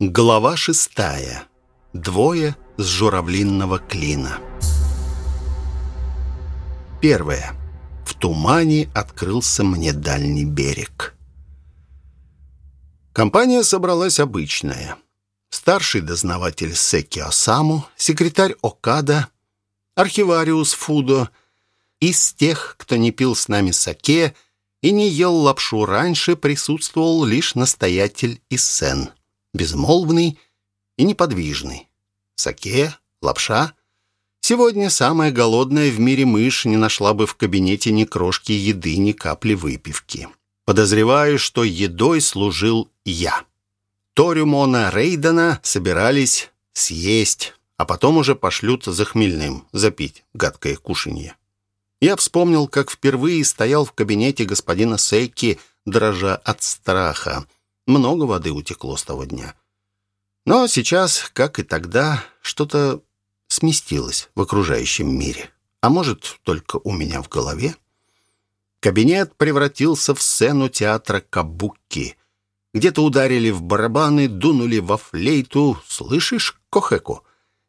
Глава шестая. Двое с журавлинного клина. Первое. В тумане открылся мне дальний берег. Компания собралась обычная. Старший дознаватель Секи Осаму, секретарь Окада, архивариус Фудо. Из тех, кто не пил с нами саке и не ел лапшу раньше, присутствовал лишь настоятель Иссен — безмолвный и неподвижный. Саке, лапша. Сегодня самая голодная в мире мышь не нашла бы в кабинете ни крошки еды, ни капли выпивки. Подозреваю, что едой служил я. Торимона Рейдена собирались съесть, а потом уже пошлют за хмельным, запить гадкое кушанье. Я вспомнил, как впервые стоял в кабинете господина Сейки, дрожа от страха. Много воды утекло с того дня. Но сейчас, как и тогда, что-то сместилось в окружающем мире. А может, только у меня в голове? Кабинет превратился в сцену театра Кабуки. Где-то ударили в барабаны, дунули во флейту. «Слышишь, Кохеку?»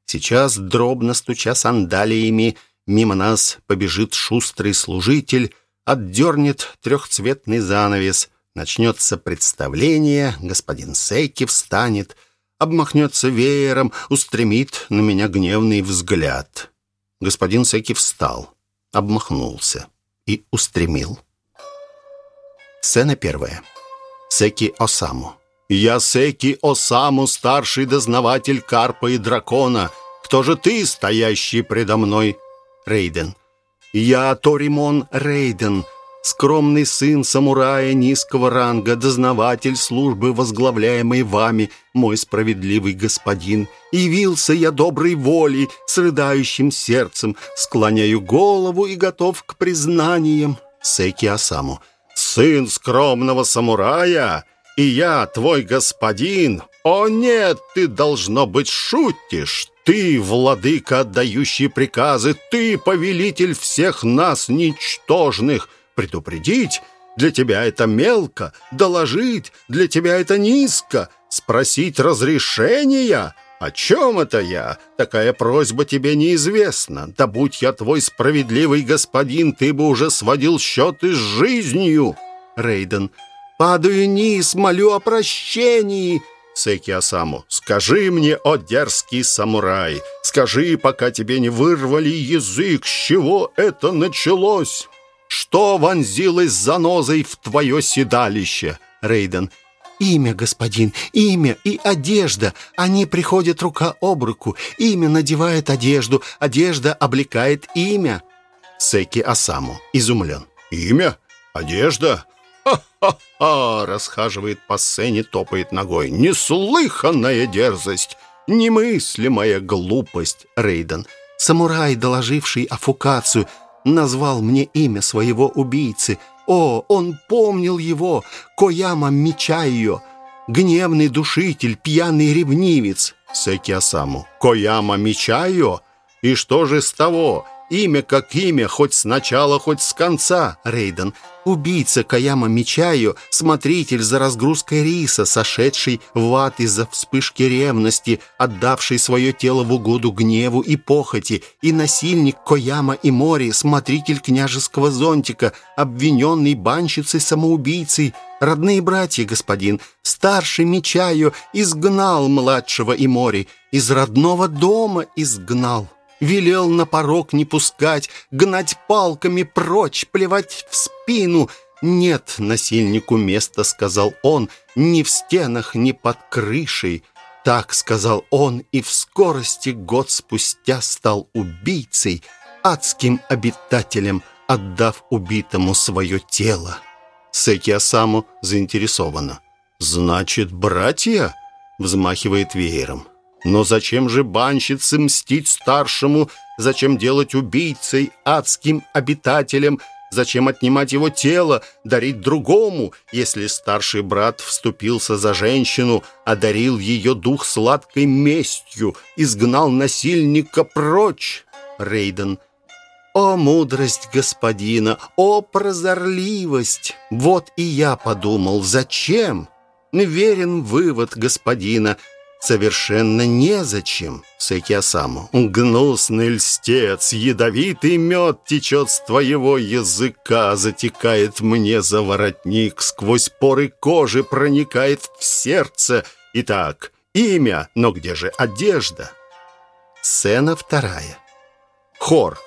Сейчас, дробно стуча сандалиями, мимо нас побежит шустрый служитель, отдернет трехцветный занавес — Начнется представление, господин Сейки встанет, обмахнется веером, устремит на меня гневный взгляд. Господин Сейки встал, обмахнулся и устремил. Сцена первая. Секи Осаму. «Я Секи Осаму, старший дознаватель Карпа и Дракона. Кто же ты, стоящий предо мной?» Рейден. «Я Торимон Рейден, скромный сын самурая низкого ранга, дознаватель службы, возглавляемой вами, мой справедливый господин. Явился я доброй волей, с рыдающим сердцем, склоняю голову и готов к признаниям. Секи Асаму. Сын скромного самурая, и я твой господин. О нет, ты, должно быть, шутишь. Ты, владыка, отдающий приказы, ты, повелитель всех нас, ничтожных, Предупредить для тебя это мелко, доложить для тебя это низко, спросить разрешения. О чем это я? Такая просьба тебе неизвестна. Да будь я твой справедливый господин, ты бы уже сводил счеты с жизнью. Рейден. Падаю низ, молю о прощении. Секи Асаму. «Скажи мне, о дерзкий самурай, скажи, пока тебе не вырвали язык, с чего это началось?» Что вонзилось занозой в твое седалище, Рейден? Имя, господин, имя и одежда. Они приходят рука об руку. Имя надевает одежду, одежда облекает имя. Секи Асаму изумлен. Имя? Одежда? Ха-ха-ха! Расхаживает по сцене, топает ногой. Неслыханная дерзость! Немыслимая глупость, Рейден. Самурай, доложивший Афукацию, назвал мне имя своего убийцы. О, он помнил его, Кояма Мичайо, гневный душитель, пьяный ревнивец. Секиасаму. Кояма Мичайо? И что же с того? Имя как имя, хоть сначала, хоть с конца, Рейден. Убийца Каяма Мичаю, смотритель за разгрузкой риса, сошедший в ад из-за вспышки ревности, отдавший свое тело в угоду гневу и похоти, и насильник Кояма и Мори, смотритель княжеского зонтика, обвиненный банщицей-самоубийцей, родные братья, господин, старший Мичаю изгнал младшего Имори, из родного дома изгнал» велел на порог не пускать, гнать палками прочь, плевать в спину. «Нет насильнику места», — сказал он, — «ни в стенах, ни под крышей». Так сказал он, и в скорости год спустя стал убийцей, адским обитателем, отдав убитому свое тело. Секи Асаму заинтересована. «Значит, братья?» — взмахивает веером. Но зачем же банщице мстить старшему? Зачем делать убийцей, адским обитателем? Зачем отнимать его тело, дарить другому, если старший брат вступился за женщину, одарил ее дух сладкой местью, изгнал насильника прочь? Рейден. О, мудрость господина! О, прозорливость! Вот и я подумал, зачем? Верен вывод господина — совершенно незачем, Секиасаму. Гнусный льстец, ядовитый мед течет с твоего языка, затекает мне за воротник, сквозь поры кожи проникает в сердце. Итак, имя, но где же одежда? Сцена вторая. Хор.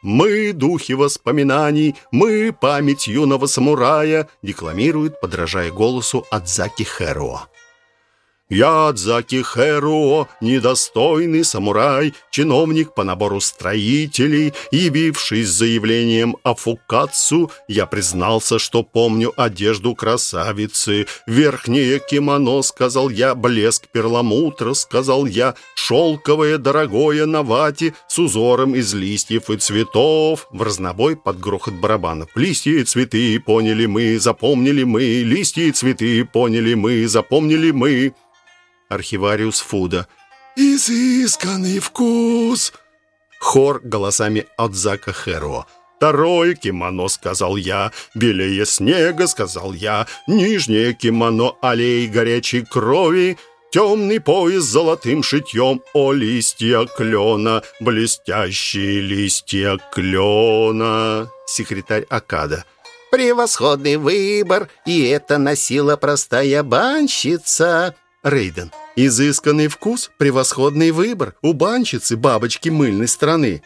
«Мы — духи воспоминаний, мы — память юного самурая», декламирует, подражая голосу Адзаки Хэруо. Я Адзаки Хэруо, недостойный самурай, чиновник по набору строителей, явившись заявлением о фукацу, я признался, что помню одежду красавицы. Верхнее кимоно, сказал я, блеск перламутра, сказал я, шелковое, дорогое на вате, с узором из листьев и цветов. В разнобой под грохот барабанов. Листья и цветы поняли мы, запомнили мы, листья и цветы поняли мы, запомнили мы архивариус Фуда. «Изысканный вкус!» Хор голосами от Зака Хэро. «Второе кимоно», — сказал я, «белее снега», — сказал я, «нижнее кимоно аллей горячей крови», Темный пояс с золотым шитьем, о, листья клена, блестящие листья клена. Секретарь Акада. Превосходный выбор, и это носила простая банщица. Рейден. Изысканный вкус, превосходный выбор. У банщицы бабочки мыльной страны.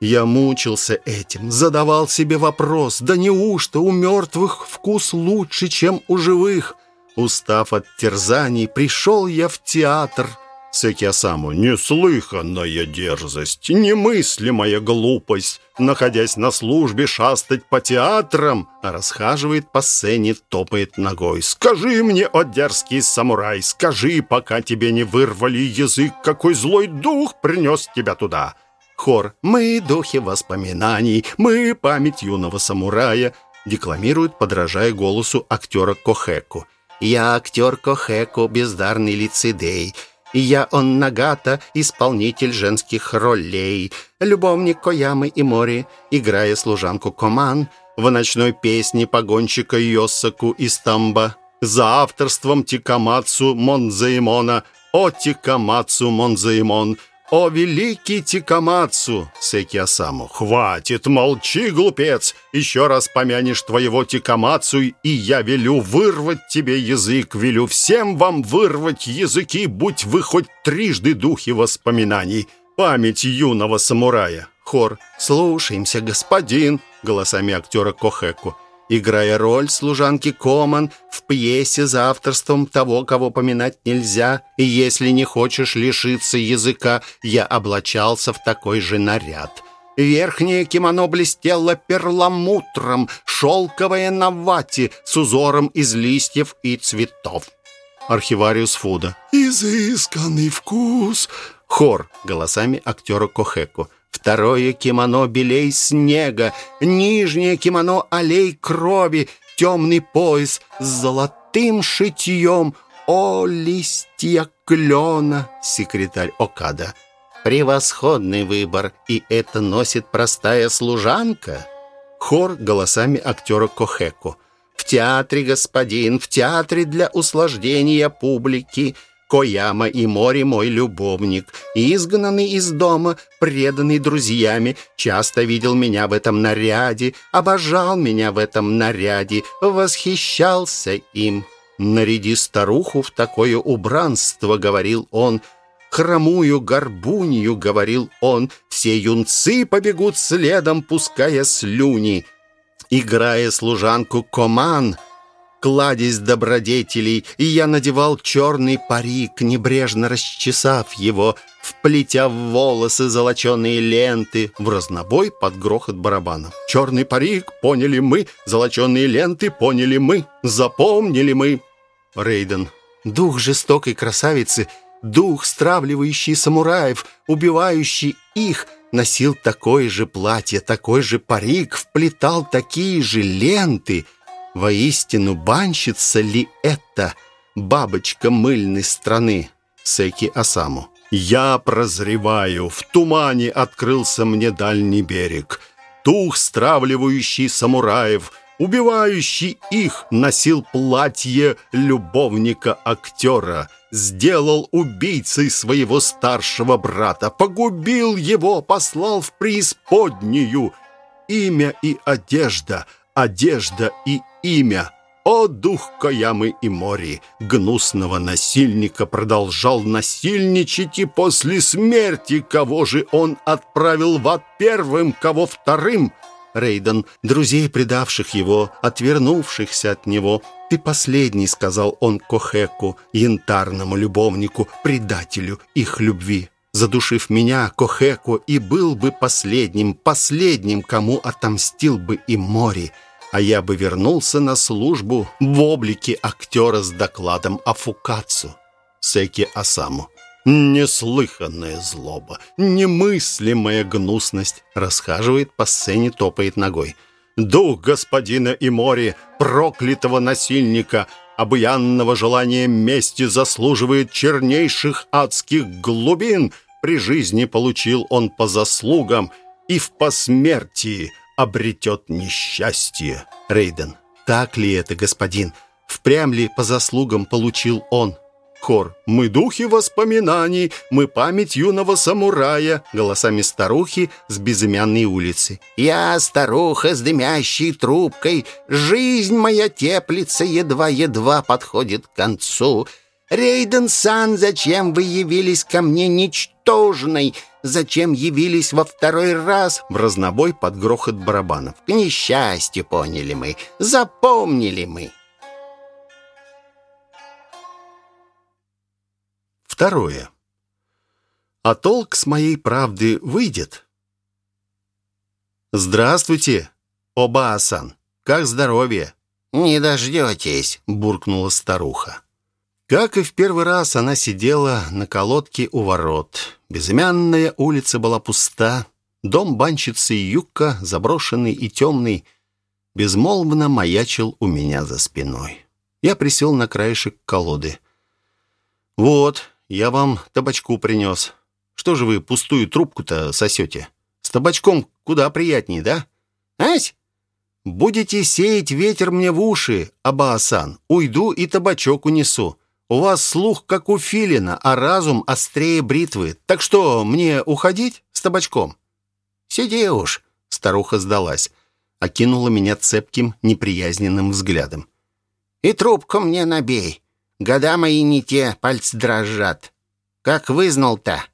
Я мучился этим, задавал себе вопрос, да неужто у мертвых вкус лучше, чем у живых? Устав от терзаний, пришел я в театр — Секиасаму, неслыханная дерзость, немыслимая глупость, находясь на службе, шастать по театрам, а расхаживает по сцене, топает ногой. Скажи мне, о дерзкий самурай, скажи, пока тебе не вырвали язык, какой злой дух принес тебя туда. Хор «Мы духи воспоминаний, мы память юного самурая», декламирует, подражая голосу актера Кохеку. «Я актер Кохеку, бездарный лицедей». И я он Нагата, исполнитель женских ролей, любовник Коямы и Мори, играя служанку Коман в ночной песне погонщика Йосаку из Тамба. За авторством Тикамацу Монзаимона. «О Тикамацу Монзаимон», «О, великий Тикамацу!» Секи Асаму. «Хватит, молчи, глупец! Еще раз помянешь твоего Тикамацу, и я велю вырвать тебе язык, велю всем вам вырвать языки, будь вы хоть трижды духи воспоминаний. Память юного самурая!» Хор. «Слушаемся, господин!» Голосами актера Кохеку играя роль служанки Коман в пьесе за авторством того, кого поминать нельзя, и если не хочешь лишиться языка, я облачался в такой же наряд. Верхнее кимоно блестело перламутром, шелковое на вате с узором из листьев и цветов. Архивариус Фуда. «Изысканный вкус!» Хор голосами актера Кохеку. Второе кимоно белей снега, нижнее кимоно аллей крови, темный пояс с золотым шитьем. О, листья клена, секретарь Окада. Превосходный выбор, и это носит простая служанка. Хор голосами актера Кохеку. В театре, господин, в театре для услаждения публики – Кояма и море мой любовник, изгнанный из дома, преданный друзьями, часто видел меня в этом наряде, обожал меня в этом наряде, восхищался им. «Наряди старуху в такое убранство», — говорил он, — «хромую горбунью», — говорил он, — «все юнцы побегут следом, пуская слюни». Играя служанку Коман, кладезь добродетелей, и я надевал черный парик, небрежно расчесав его, вплетя в волосы золоченые ленты, в разнобой под грохот барабанов. Черный парик, поняли мы, золоченые ленты, поняли мы, запомнили мы. Рейден. Дух жестокой красавицы, дух, стравливающий самураев, убивающий их, носил такое же платье, такой же парик, вплетал такие же ленты — Воистину, банщица ли это бабочка мыльной страны? Секи Асаму. Я прозреваю, в тумане открылся мне дальний берег. Дух, стравливающий самураев, убивающий их, носил платье любовника-актера, сделал убийцей своего старшего брата, погубил его, послал в преисподнюю. Имя и одежда, одежда и имя. О, дух Каямы и Мори, гнусного насильника продолжал насильничать и после смерти, кого же он отправил в ад первым, кого вторым — Рейден, друзей, предавших его, отвернувшихся от него. «Ты последний», — сказал он Кохеку, янтарному любовнику, предателю их любви. Задушив меня, Кохеку, и был бы последним, последним, кому отомстил бы и море, а я бы вернулся на службу в облике актера с докладом о Фукацу, Секи Асаму. Неслыханная злоба, немыслимая гнусность. Расхаживает по сцене, топает ногой. Дух господина и море, проклятого насильника, обуянного желания мести заслуживает чернейших адских глубин. При жизни получил он по заслугам и в посмертии обретет несчастье. Рейден. Так ли это, господин? Впрямь ли по заслугам получил он? Хор «Мы духи воспоминаний, мы память юного самурая» голосами старухи с безымянной улицы. «Я старуха с дымящей трубкой, жизнь моя теплится, едва-едва подходит к концу». «Рейден-сан, зачем вы явились ко мне ничтожной? Зачем явились во второй раз?» В разнобой под грохот барабанов. «К несчастью, поняли мы, запомнили мы». Второе. А толк с моей правды выйдет? «Здравствуйте, Оба-асан. Как здоровье?» «Не дождетесь», — буркнула старуха. Как и в первый раз, она сидела на колодке у ворот. Безымянная улица была пуста. Дом банщицы Юкка, заброшенный и темный, безмолвно маячил у меня за спиной. Я присел на краешек колоды. «Вот, я вам табачку принес. Что же вы пустую трубку-то сосете? С табачком куда приятнее, да? Ась? Будете сеять ветер мне в уши, Абаасан. Уйду и табачок унесу. У вас слух, как у филина, а разум острее бритвы. Так что, мне уходить с табачком?» «Сиди уж», — старуха сдалась. Окинула меня цепким, неприязненным взглядом. «И трубку мне набей. Года мои не те, пальцы дрожат. Как вызнал-то?»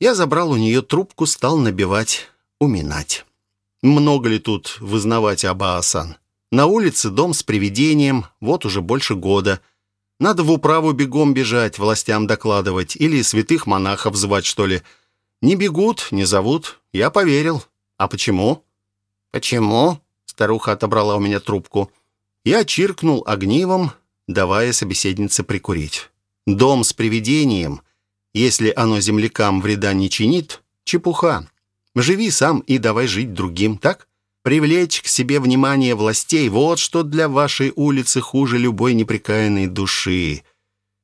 Я забрал у нее трубку, стал набивать, уминать. Много ли тут вызнавать Аба-асан? На улице дом с привидением, вот уже больше года. Надо в управу бегом бежать, властям докладывать, или святых монахов звать, что ли. Не бегут, не зовут. Я поверил. А почему? Почему? Старуха отобрала у меня трубку. Я чиркнул огнивом, давая собеседнице прикурить. «Дом с привидением, если оно землякам вреда не чинит, чепуха. Живи сам и давай жить другим, так? Привлечь к себе внимание властей – вот что для вашей улицы хуже любой неприкаянной души.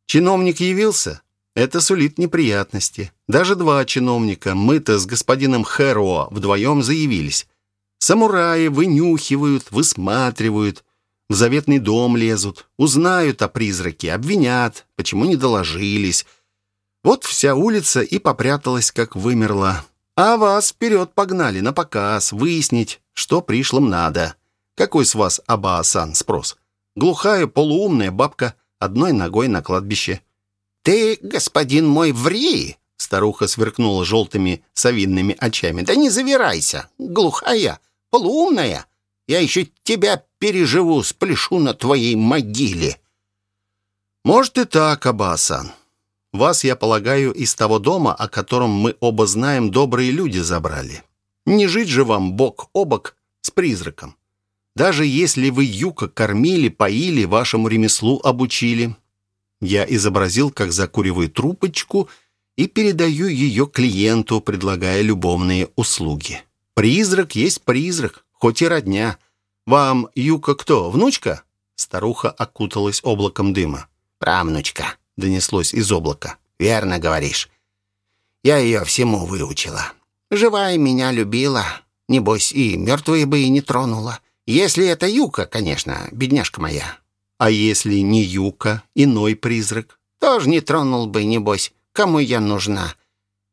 Чиновник явился? Это сулит неприятности. Даже два чиновника, мы-то с господином Хэро вдвоем заявились. Самураи вынюхивают, высматривают, в заветный дом лезут, узнают о призраке, обвинят, почему не доложились. Вот вся улица и попряталась, как вымерла. А вас вперед погнали на показ, выяснить, что пришлым надо. Какой с вас Аба-асан спрос? Глухая, полуумная бабка, одной ногой на кладбище. «Ты, господин мой, ври!» Старуха сверкнула желтыми совинными очами. «Да не завирайся! Глухая, полуумная! Я еще тебя переживу, спляшу на твоей могиле». «Может и так, Абасан. Вас, я полагаю, из того дома, о котором мы оба знаем, добрые люди забрали. Не жить же вам бок о бок с призраком. Даже если вы юка кормили, поили, вашему ремеслу обучили». Я изобразил, как закуриваю трубочку и передаю ее клиенту, предлагая любовные услуги. Призрак есть призрак, хоть и родня. Вам Юка кто, внучка?» Старуха окуталась облаком дыма. «Правнучка», — донеслось из облака. «Верно говоришь. Я ее всему выучила. Живая меня любила. Небось, и мертвые бы и не тронула. Если это Юка, конечно, бедняжка моя. А если не Юка, иной призрак? Тоже не тронул бы, небось. Кому я нужна?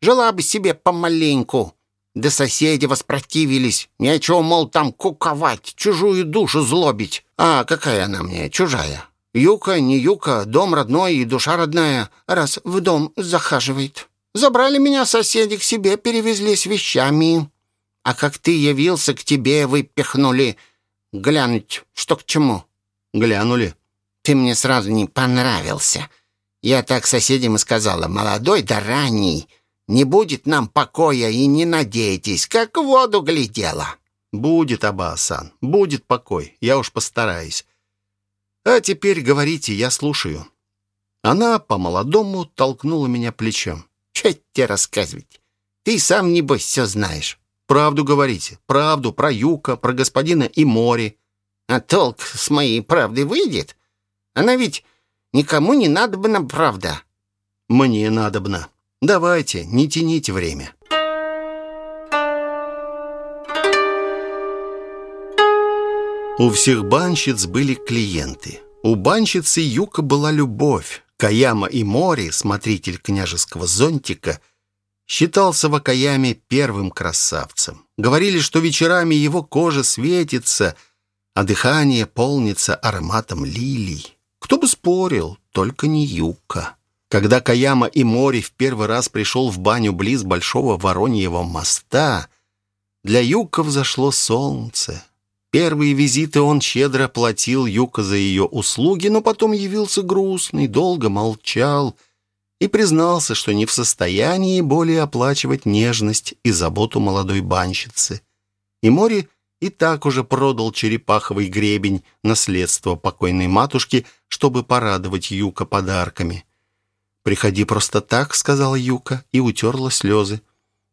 Жила бы себе помаленьку. Да соседи воспротивились. Нечего, мол, там куковать, чужую душу злобить. А какая она мне, чужая? Юка, не Юка, дом родной и душа родная, раз в дом захаживает. Забрали меня соседи к себе, перевезли с вещами. А как ты явился, к тебе выпихнули. Глянуть, что к чему?» «Глянули». «Ты мне сразу не понравился. Я так соседям и сказала, молодой да ранний». Не будет нам покоя и не надейтесь, как в воду глядела». «Будет, Аба-асан, будет покой, я уж постараюсь. А теперь говорите, я слушаю». Она по-молодому толкнула меня плечом. «Че тебе рассказывать? Ты сам, небось, все знаешь». «Правду говорите, правду про Юка, про господина и море». «А толк с моей правдой выйдет? Она ведь никому не надобна правда». «Мне надобна». Давайте, не тяните время. У всех банщиц были клиенты. У банщицы Юка была любовь. Каяма и Мори, смотритель княжеского зонтика, считался в Акаяме первым красавцем. Говорили, что вечерами его кожа светится, а дыхание полнится ароматом лилий. Кто бы спорил, только не Юка. Когда Каяма и Мори в первый раз пришел в баню близ Большого Вороньего моста, для Юка взошло солнце. Первые визиты он щедро платил Юка за ее услуги, но потом явился грустный, долго молчал и признался, что не в состоянии более оплачивать нежность и заботу молодой банщицы. И Мори и так уже продал черепаховый гребень, наследство покойной матушки, чтобы порадовать Юка подарками. «Приходи просто так», — сказала Юка и утерла слезы.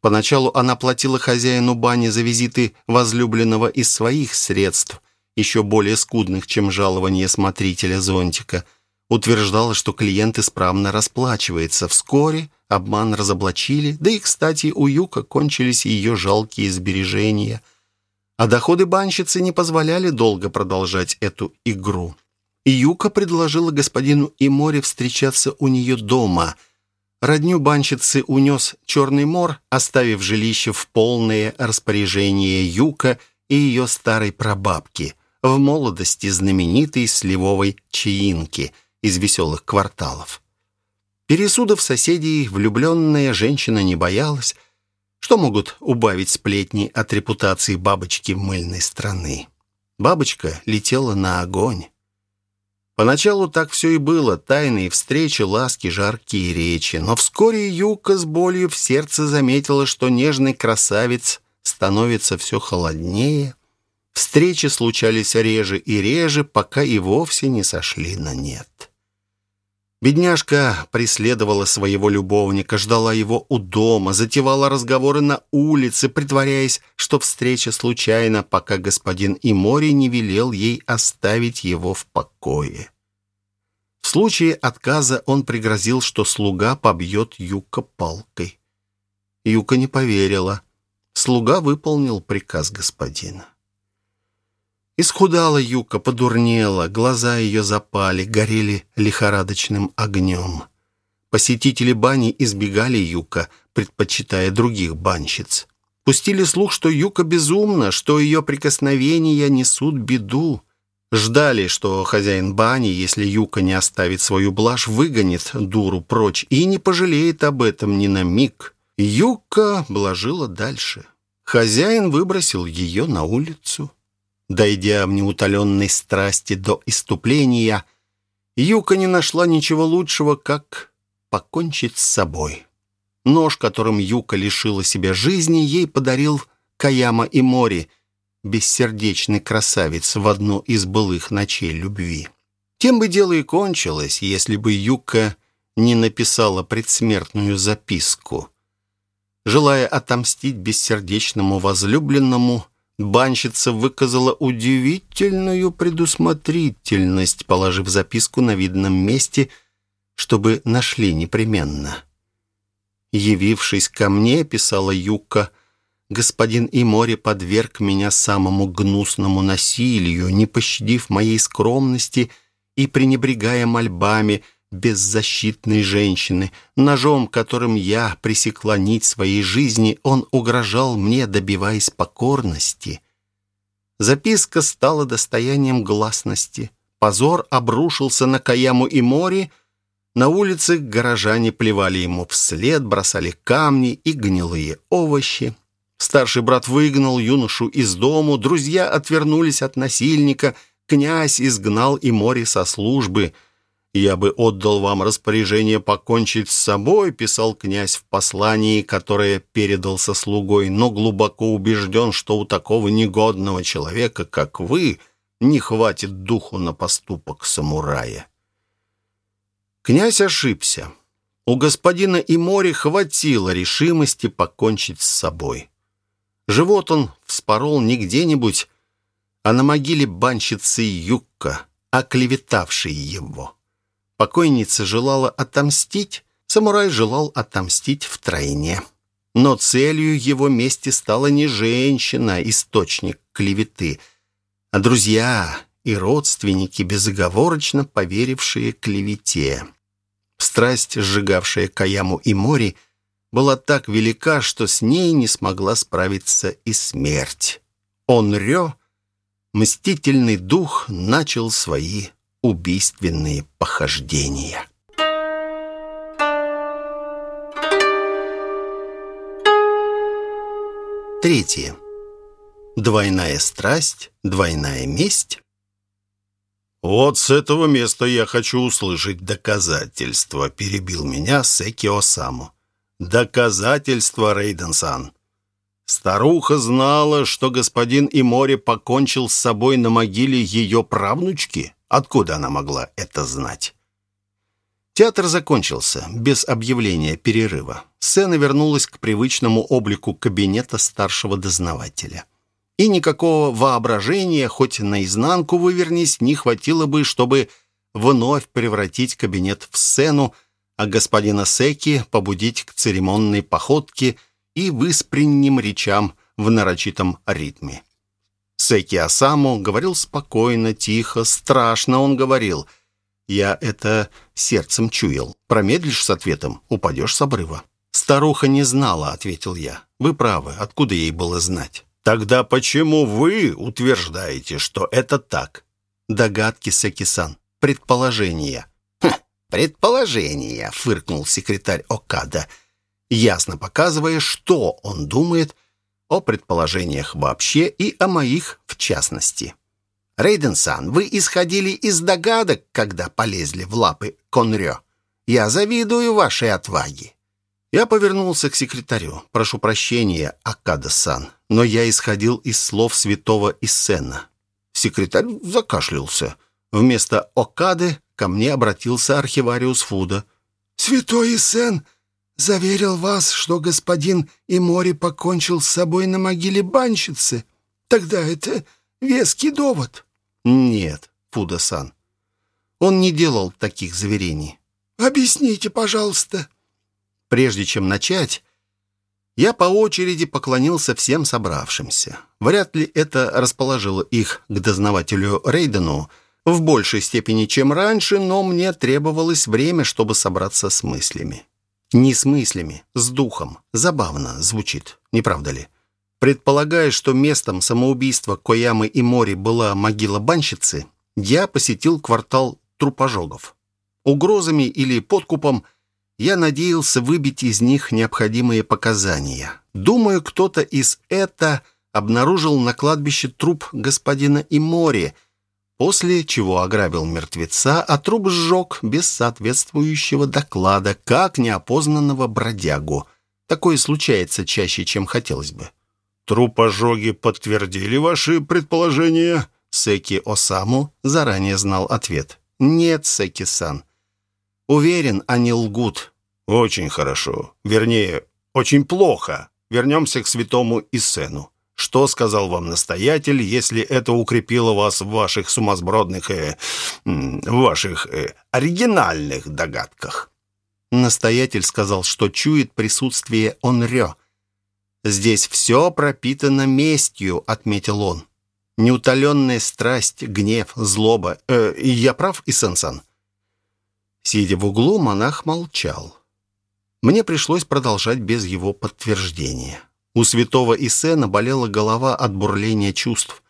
Поначалу она платила хозяину бани за визиты возлюбленного из своих средств, еще более скудных, чем жалование смотрителя зонтика. Утверждала, что клиент исправно расплачивается. Вскоре обман разоблачили, да и, кстати, у Юка кончились ее жалкие сбережения. А доходы банщицы не позволяли долго продолжать эту игру. Юка предложила господину Иморе встречаться у нее дома. Родню банщицы унес Черный мор, оставив жилище в полное распоряжение Юка и ее старой прабабки, в молодости знаменитой сливовой чаинки из веселых кварталов. Пересудов соседей влюбленная женщина не боялась, что могут убавить сплетни от репутации бабочки мыльной страны. Бабочка летела на огонь. Поначалу так все и было, тайные встречи, ласки, жаркие речи. Но вскоре Юка с болью в сердце заметила, что нежный красавец становится все холоднее. Встречи случались реже и реже, пока и вовсе не сошли на нет. Бедняжка преследовала своего любовника, ждала его у дома, затевала разговоры на улице, притворяясь, что встреча случайна, пока господин Имори не велел ей оставить его в покое. В случае отказа он пригрозил, что слуга побьет Юка палкой. Юка не поверила. Слуга выполнил приказ господина. Исхудала Юка, подурнела, глаза ее запали, горели лихорадочным огнем. Посетители бани избегали Юка, предпочитая других банщиц. Пустили слух, что Юка безумна, что ее прикосновения несут беду. Ждали, что хозяин бани, если Юка не оставит свою блажь, выгонит дуру прочь и не пожалеет об этом ни на миг. Юка блажила дальше. Хозяин выбросил ее на улицу. Дойдя в неутоленной страсти до иступления, Юка не нашла ничего лучшего, как покончить с собой. Нож, которым Юка лишила себя жизни, ей подарил Каяма и Мори, бессердечный красавец в одну из былых ночей любви. Тем бы дело и кончилось, если бы Юка не написала предсмертную записку. Желая отомстить бессердечному возлюбленному, Банщица выказала удивительную предусмотрительность, положив записку на видном месте, чтобы нашли непременно. «Явившись ко мне, — писала Юка, — господин Имори подверг меня самому гнусному насилию, не пощадив моей скромности и пренебрегая мольбами беззащитной женщины. Ножом, которым я пресекла нить своей жизни, он угрожал мне, добиваясь покорности. Записка стала достоянием гласности. Позор обрушился на Каяму и море. На улице горожане плевали ему вслед, бросали камни и гнилые овощи. Старший брат выгнал юношу из дому, друзья отвернулись от насильника, князь изгнал и море со службы. «Я бы отдал вам распоряжение покончить с собой», писал князь в послании, которое передал со слугой, но глубоко убежден, что у такого негодного человека, как вы, не хватит духу на поступок самурая. Князь ошибся. У господина Имори хватило решимости покончить с собой. Живот он вспорол не где-нибудь, а на могиле банщицы Юкка, оклеветавшей его. Покойница желала отомстить, самурай желал отомстить втройне. Но целью его мести стала не женщина, источник клеветы, а друзья и родственники, безоговорочно поверившие клевете. Страсть, сжигавшая Каяму и Мори, — была так велика, что с ней не смогла справиться и смерть. Он рё, мстительный дух, начал свои убийственные похождения. Третье. Двойная страсть, двойная месть. «Вот с этого места я хочу услышать доказательства», — перебил меня Секи Осаму. Доказательство, Рейденсан. Старуха знала, что господин Имори покончил с собой на могиле ее правнучки. Откуда она могла это знать? Театр закончился, без объявления перерыва. Сцена вернулась к привычному облику кабинета старшего дознавателя. И никакого воображения, хоть наизнанку вывернись, не хватило бы, чтобы вновь превратить кабинет в сцену, а господина Секи побудить к церемонной походке и выспренним речам в нарочитом ритме. Секи Асаму говорил спокойно, тихо, страшно он говорил. Я это сердцем чуял. Промедлишь с ответом, упадешь с обрыва. «Старуха не знала», — ответил я. «Вы правы, откуда ей было знать?» «Тогда почему вы утверждаете, что это так?» «Догадки, Секи-сан, предположения». «Предположение», — фыркнул секретарь Окада, ясно показывая, что он думает о предположениях вообще и о моих в частности. «Рейден-сан, вы исходили из догадок, когда полезли в лапы Конрё. Я завидую вашей отваге». Я повернулся к секретарю. «Прошу прощения, Акада-сан, но я исходил из слов святого Иссена». Секретарь закашлялся. Вместо Окады ко мне обратился архивариус Фуда. «Святой Исен заверил вас, что господин Имори покончил с собой на могиле банщицы. Тогда это веский довод». «Нет, Фуда-сан, он не делал таких заверений». «Объясните, пожалуйста». Прежде чем начать, я по очереди поклонился всем собравшимся. Вряд ли это расположило их к дознавателю Рейдену, в большей степени, чем раньше, но мне требовалось время, чтобы собраться с мыслями. Не с мыслями, с духом. Забавно звучит, не правда ли? Предполагая, что местом самоубийства Коямы и Мори была могила банщицы, я посетил квартал трупожогов. Угрозами или подкупом я надеялся выбить из них необходимые показания. Думаю, кто-то из это обнаружил на кладбище труп господина Имори, после чего ограбил мертвеца, а труп сжег без соответствующего доклада, как неопознанного бродягу. Такое случается чаще, чем хотелось бы. «Трупожоги подтвердили ваши предположения?» Секи Осаму заранее знал ответ. «Нет, Секи-сан. Уверен, они лгут». «Очень хорошо. Вернее, очень плохо. Вернемся к святому Исену. Что сказал вам настоятель, если это укрепило вас в ваших сумасбродных, э, в ваших э, оригинальных догадках? Настоятель сказал, что чует присутствие Онрё. «Здесь все пропитано местью», — отметил он. «Неутоленная страсть, гнев, злоба. Э, я прав, Исенсан?» Сидя в углу, монах молчал. Мне пришлось продолжать без его подтверждения. У святого Исена болела голова от бурления чувств.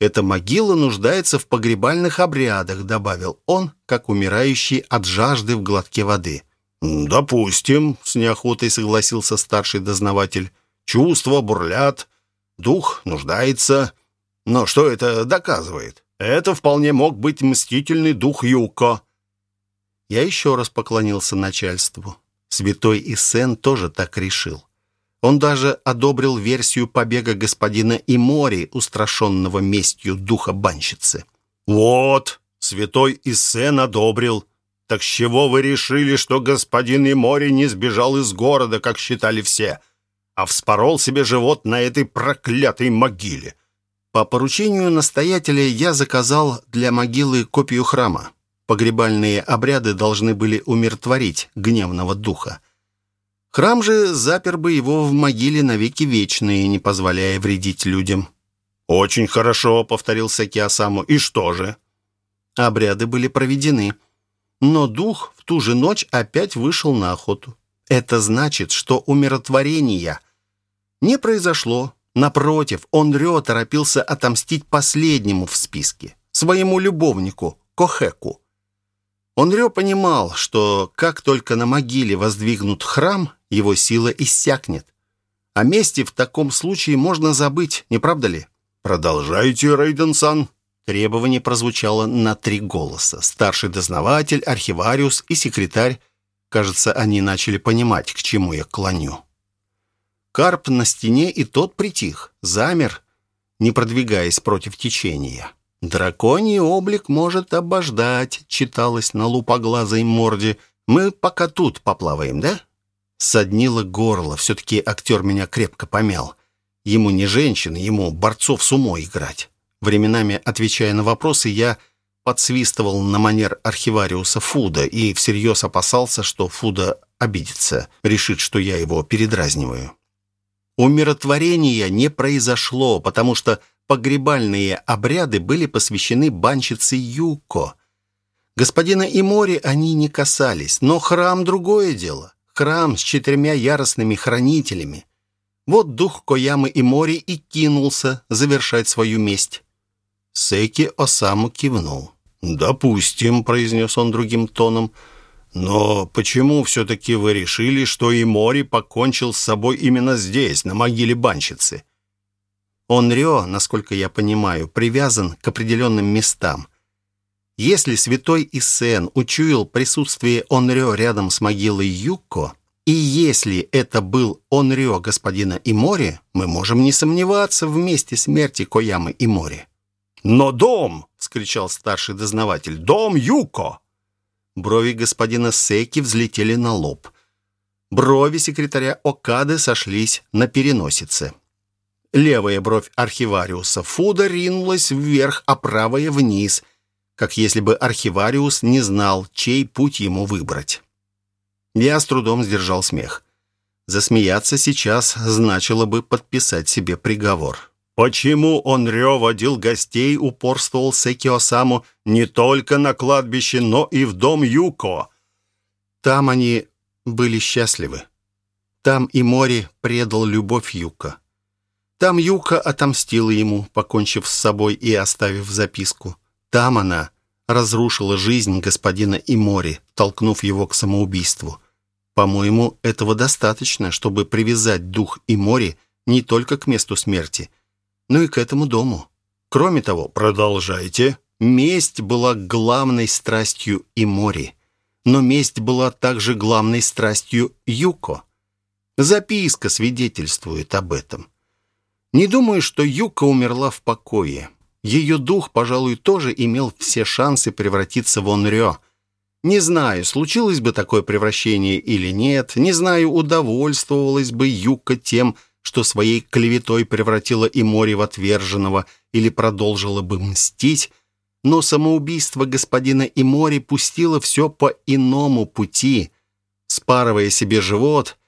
«Эта могила нуждается в погребальных обрядах», — добавил он, как умирающий от жажды в глотке воды. «Допустим», — с неохотой согласился старший дознаватель. «Чувства бурлят, дух нуждается. Но что это доказывает? Это вполне мог быть мстительный дух Юко». Я еще раз поклонился начальству. Святой Исен тоже так решил. Он даже одобрил версию побега господина Имори, устрашенного местью духа банщицы. «Вот, святой Исен одобрил. Так с чего вы решили, что господин Имори не сбежал из города, как считали все, а вспорол себе живот на этой проклятой могиле?» По поручению настоятеля я заказал для могилы копию храма. Погребальные обряды должны были умиротворить гневного духа. Храм же запер бы его в могиле навеки вечные, не позволяя вредить людям. «Очень хорошо», — повторил Сакиасаму. «И что же?» Обряды были проведены. Но дух в ту же ночь опять вышел на охоту. Это значит, что умиротворения не произошло. Напротив, он Рё торопился отомстить последнему в списке, своему любовнику, Кохеку. Онрё понимал, что как только на могиле воздвигнут храм, его сила иссякнет. О мести в таком случае можно забыть, не правда ли? «Продолжайте, Рейден-сан». Требование прозвучало на три голоса. Старший дознаватель, архивариус и секретарь. Кажется, они начали понимать, к чему я клоню. Карп на стене и тот притих, замер, не продвигаясь против течения. «Драконий облик может обождать», — читалось на лупоглазой морде. «Мы пока тут поплаваем, да?» Соднило горло. Все-таки актер меня крепко помял. Ему не женщин, ему борцов с умой играть. Временами, отвечая на вопросы, я подсвистывал на манер архивариуса Фуда и всерьез опасался, что Фуда обидится, решит, что я его передразниваю. Умиротворения не произошло, потому что погребальные обряды были посвящены банщице Юко. Господина Имори они не касались, но храм — другое дело. Храм с четырьмя яростными хранителями. Вот дух Коямы Имори и кинулся завершать свою месть. Секи Осаму кивнул. «Допустим», — произнес он другим тоном, — «но почему все-таки вы решили, что Имори покончил с собой именно здесь, на могиле банщицы?» Онрё, насколько я понимаю, привязан к определенным местам. Если святой Исен учуял присутствие Онрё рядом с могилой Юко, и если это был Онрё господина Имори, мы можем не сомневаться в месте смерти Коямы Имори. «Но дом!» — вскричал старший дознаватель. «Дом Юко!» Брови господина Секи взлетели на лоб. Брови секретаря Окады сошлись на переносице. Левая бровь архивариуса Фуда ринулась вверх, а правая вниз, как если бы архивариус не знал, чей путь ему выбрать. Я с трудом сдержал смех. Засмеяться сейчас значило бы подписать себе приговор. Почему он Рё водил гостей, упорствовал Секиосаму не только на кладбище, но и в дом Юко? Там они были счастливы. Там и море предал любовь Юка. Там Юка отомстила ему, покончив с собой и оставив записку. Там она разрушила жизнь господина Имори, толкнув его к самоубийству. По-моему, этого достаточно, чтобы привязать дух Имори не только к месту смерти, но и к этому дому. Кроме того, продолжайте. Месть была главной страстью Имори, но месть была также главной страстью Юко. Записка свидетельствует об этом. Не думаю, что Юка умерла в покое. Ее дух, пожалуй, тоже имел все шансы превратиться в Онрё. Не знаю, случилось бы такое превращение или нет, не знаю, удовольствовалась бы Юка тем, что своей клеветой превратила и море в отверженного или продолжила бы мстить, но самоубийство господина Имори пустило все по иному пути, спарывая себе живот,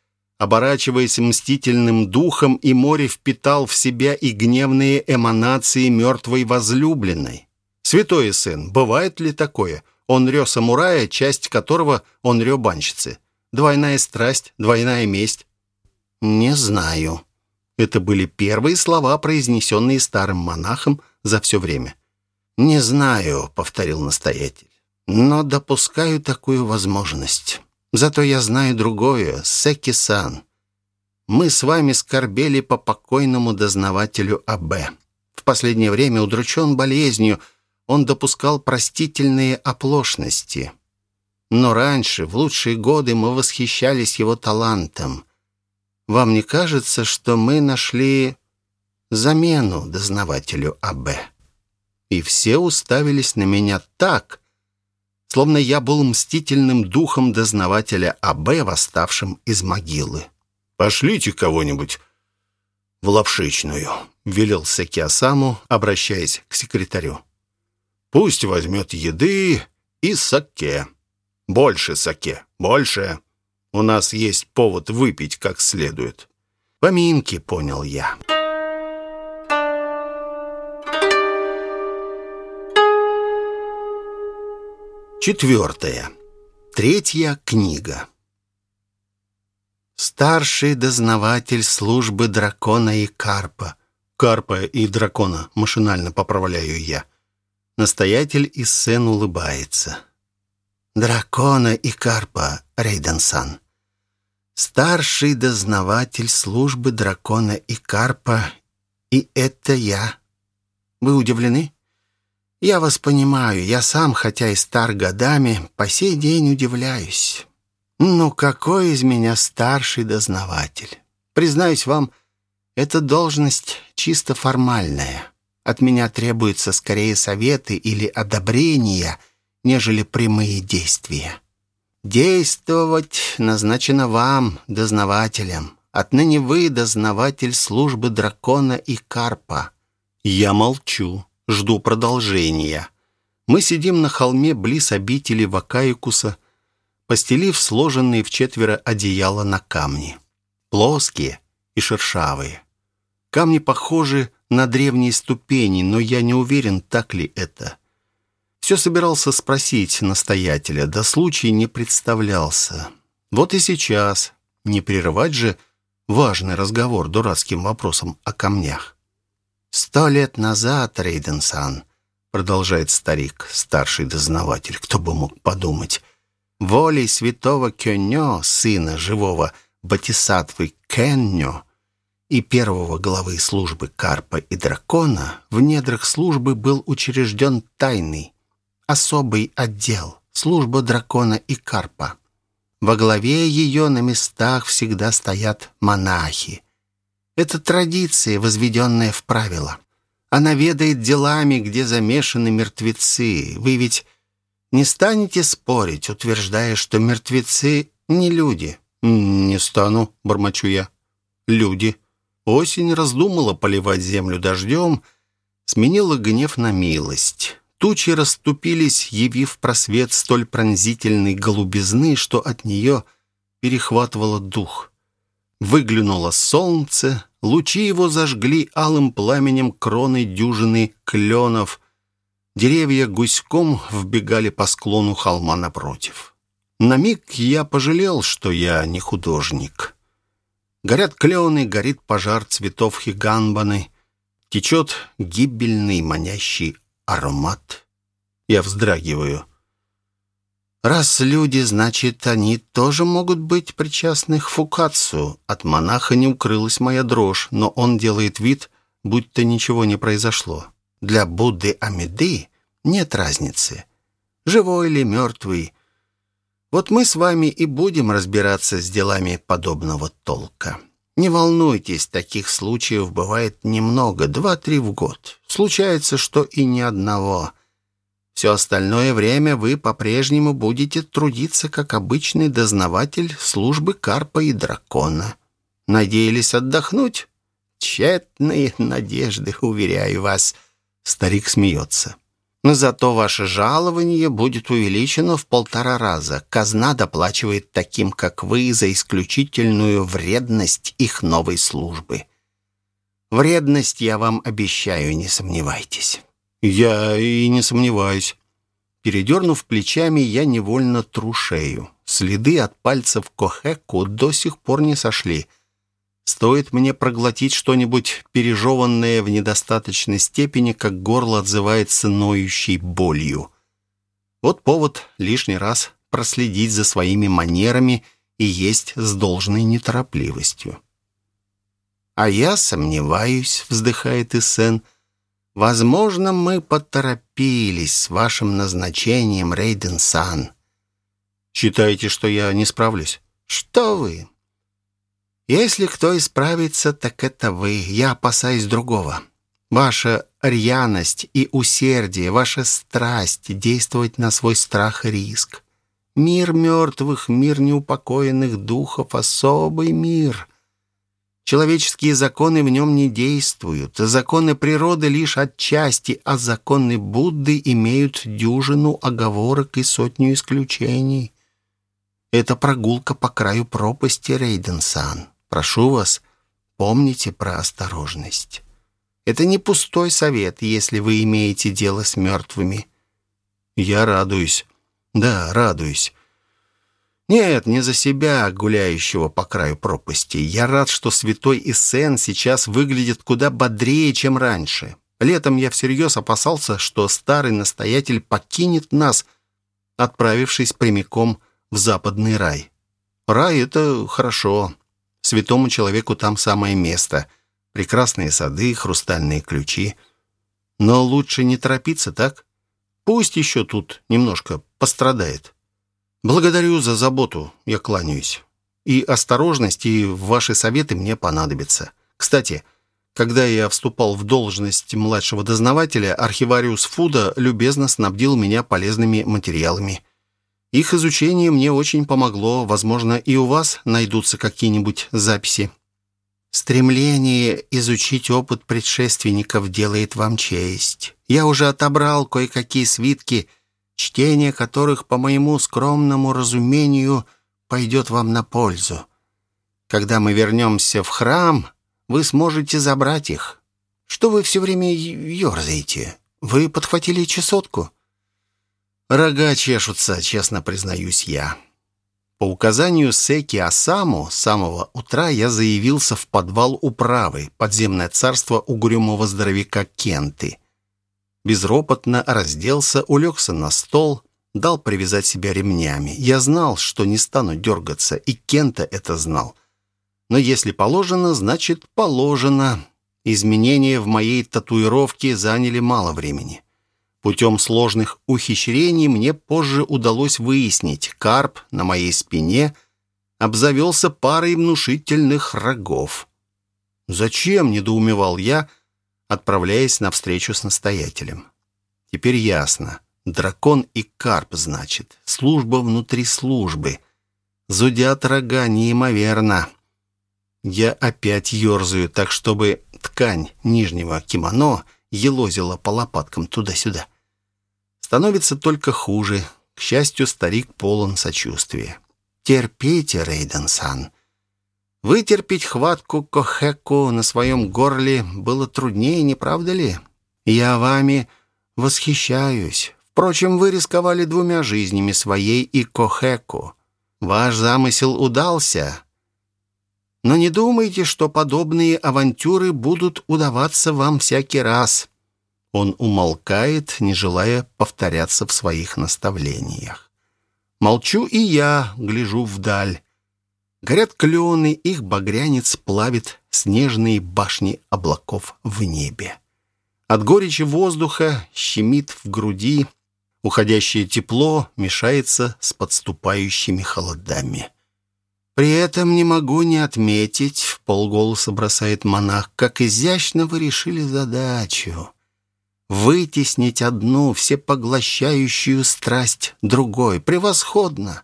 Оборачиваясь мстительным духом, и море впитал в себя и гневные эманации мертвой возлюбленной. Святой сын, бывает ли такое? Он рё самурая, часть которого он рё банщицы. Двойная страсть, двойная месть. «Не знаю». Это были первые слова, произнесенные старым монахом за все время. «Не знаю», — повторил настоятель, — «но допускаю такую возможность». Зато я знаю другое, Секи-сан. Мы с вами скорбели по покойному дознавателю А.Б. В последнее время удручен болезнью, он допускал простительные оплошности. Но раньше, в лучшие годы, мы восхищались его талантом. Вам не кажется, что мы нашли замену дознавателю А.Б.? И все уставились на меня так, словно я был мстительным духом дознавателя А.Б., восставшим из могилы. «Пошлите кого-нибудь в лапшичную», — велел Секиасаму, обращаясь к секретарю. «Пусть возьмет еды и саке. Больше саке, больше. У нас есть повод выпить как следует». «Поминки», — понял я. Четвертое. Третья книга. Старший дознаватель службы дракона и карпа. Карпа и дракона, машинально поправляю я. Настоятель из сцен улыбается. Дракона и карпа, Рейден-сан. Старший дознаватель службы дракона и карпа. И это я. Вы удивлены? Я вас понимаю, я сам, хотя и стар годами, по сей день удивляюсь. Ну, какой из меня старший дознаватель? Признаюсь вам, эта должность чисто формальная. От меня требуются скорее советы или одобрения, нежели прямые действия. Действовать назначено вам, дознавателям. Отныне вы дознаватель службы дракона и карпа. Я молчу жду продолжения. Мы сидим на холме близ обители Вакаикуса, постелив сложенные в четверо одеяла на камни. Плоские и шершавые. Камни похожи на древние ступени, но я не уверен, так ли это. Все собирался спросить настоятеля, да случай не представлялся. Вот и сейчас, не прерывать же важный разговор дурацким вопросом о камнях. «Сто лет назад, Рейден-сан», — продолжает старик, старший дознаватель, кто бы мог подумать, волей святого Кёнё, сына живого Батисатвы Кеннё и первого главы службы Карпа и Дракона, в недрах службы был учрежден тайный, особый отдел, служба Дракона и Карпа. Во главе ее на местах всегда стоят монахи — это традиция, возведенная в правило. Она ведает делами, где замешаны мертвецы. Вы ведь не станете спорить, утверждая, что мертвецы не люди. «Не стану», — бормочу я. «Люди». Осень раздумала поливать землю дождем, сменила гнев на милость. Тучи расступились, явив просвет столь пронзительной голубизны, что от нее перехватывало дух. Выглянуло солнце, Лучи его зажгли алым пламенем кроны дюжины кленов. Деревья гуськом вбегали по склону холма напротив. На миг я пожалел, что я не художник. Горят клены, горит пожар цветов хиганбаны. Течет гибельный манящий аромат. Я вздрагиваю. Раз люди, значит, они тоже могут быть причастны к фукацию. От монаха не укрылась моя дрожь, но он делает вид, будто ничего не произошло. Для Будды Амиды нет разницы, живой или мертвый. Вот мы с вами и будем разбираться с делами подобного толка. Не волнуйтесь, таких случаев бывает немного, два-три в год. Случается, что и ни одного – все остальное время вы по-прежнему будете трудиться как обычный дознаватель службы Карпа и Дракона. Надеялись отдохнуть? Тщетные надежды, уверяю вас. Старик смеется. Но зато ваше жалование будет увеличено в полтора раза. Казна доплачивает таким, как вы, за исключительную вредность их новой службы. Вредность я вам обещаю, не сомневайтесь». «Я и не сомневаюсь». Передернув плечами, я невольно тру шею. Следы от пальцев Кохеку до сих пор не сошли. Стоит мне проглотить что-нибудь пережеванное в недостаточной степени, как горло отзывается ноющей болью. Вот повод лишний раз проследить за своими манерами и есть с должной неторопливостью. «А я сомневаюсь», — вздыхает Исен, — Возможно, мы поторопились с вашим назначением, Рейден-сан. Считаете, что я не справлюсь? Что вы? Если кто исправится, так это вы. Я опасаюсь другого. Ваша рьяность и усердие, ваша страсть действовать на свой страх и риск. Мир мертвых, мир неупокоенных духов, особый мир. Человеческие законы в нем не действуют. Законы природы лишь отчасти, а законы Будды имеют дюжину оговорок и сотню исключений. Это прогулка по краю пропасти, Рейден-сан. Прошу вас, помните про осторожность. Это не пустой совет, если вы имеете дело с мертвыми. Я радуюсь. Да, радуюсь. Нет, не за себя, гуляющего по краю пропасти. Я рад, что святой Иссен сейчас выглядит куда бодрее, чем раньше. Летом я всерьез опасался, что старый настоятель покинет нас, отправившись прямиком в западный рай. Рай — это хорошо. Святому человеку там самое место. Прекрасные сады, хрустальные ключи. Но лучше не торопиться, так? Пусть еще тут немножко пострадает. «Благодарю за заботу, я кланяюсь. И осторожность, и ваши советы мне понадобятся. Кстати, когда я вступал в должность младшего дознавателя, архивариус Фуда любезно снабдил меня полезными материалами. Их изучение мне очень помогло. Возможно, и у вас найдутся какие-нибудь записи». «Стремление изучить опыт предшественников делает вам честь. Я уже отобрал кое-какие свитки — чтение которых, по моему скромному разумению, пойдет вам на пользу. Когда мы вернемся в храм, вы сможете забрать их. Что вы все время ерзаете? Вы подхватили чесотку?» «Рога чешутся, честно признаюсь я». По указанию Секи Асаму с самого утра я заявился в подвал управы, подземное царство угрюмого здоровяка Кенты безропотно разделся, улегся на стол, дал привязать себя ремнями. Я знал, что не стану дергаться, и Кента это знал. Но если положено, значит положено. Изменения в моей татуировке заняли мало времени. Путем сложных ухищрений мне позже удалось выяснить, карп на моей спине обзавелся парой внушительных рогов. «Зачем?» — недоумевал я — отправляясь на встречу с настоятелем. Теперь ясно. Дракон и карп, значит. Служба внутри службы. Зудят рога неимоверно. Я опять ерзаю, так чтобы ткань нижнего кимоно елозила по лопаткам туда-сюда. Становится только хуже. К счастью, старик полон сочувствия. «Терпите, Рейден-сан. Вытерпеть хватку Кохеку на своем горле было труднее, не правда ли? Я вами восхищаюсь. Впрочем, вы рисковали двумя жизнями своей и Кохеку. Ваш замысел удался. Но не думайте, что подобные авантюры будут удаваться вам всякий раз. Он умолкает, не желая повторяться в своих наставлениях. Молчу и я, гляжу вдаль. Горят клены, их багрянец плавит снежные башни облаков в небе. От горечи воздуха щемит в груди, уходящее тепло мешается с подступающими холодами. При этом не могу не отметить, в полголоса бросает монах, как изящно вы решили задачу. Вытеснить одну всепоглощающую страсть другой. Превосходно!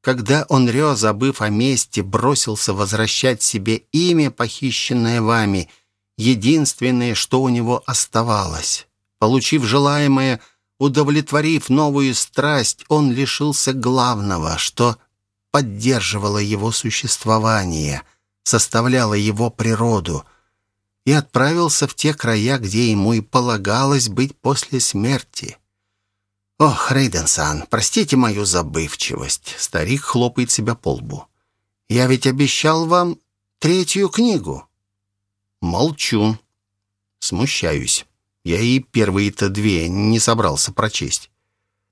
Когда он Рё, забыв о месте, бросился возвращать себе имя, похищенное вами, единственное, что у него оставалось. Получив желаемое, удовлетворив новую страсть, он лишился главного, что поддерживало его существование, составляло его природу, и отправился в те края, где ему и полагалось быть после смерти. «Ох, Рейденсан, простите мою забывчивость», — старик хлопает себя по лбу. «Я ведь обещал вам третью книгу». Молчу. Смущаюсь. Я и первые-то две не собрался прочесть.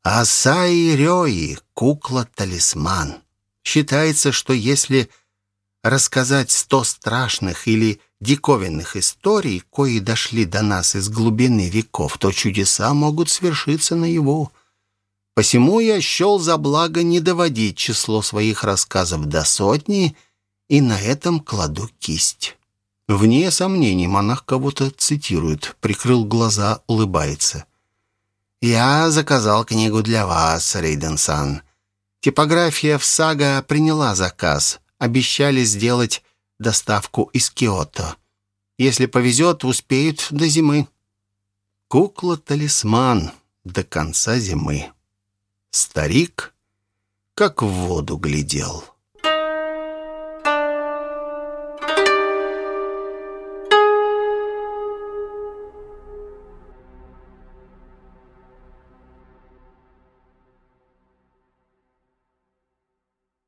Асаи Рёи, кукла-талисман. Считается, что если рассказать сто страшных или диковинных историй, кои дошли до нас из глубины веков, то чудеса могут свершиться на его. Посему я счел за благо не доводить число своих рассказов до сотни, и на этом кладу кисть. Вне сомнений монах кого-то цитирует, прикрыл глаза, улыбается. «Я заказал книгу для вас, Рейден-сан. Типография в Сага приняла заказ. Обещали сделать доставку из Киото. Если повезет, успеют до зимы». Кукла-талисман до конца зимы. Старик как в воду глядел.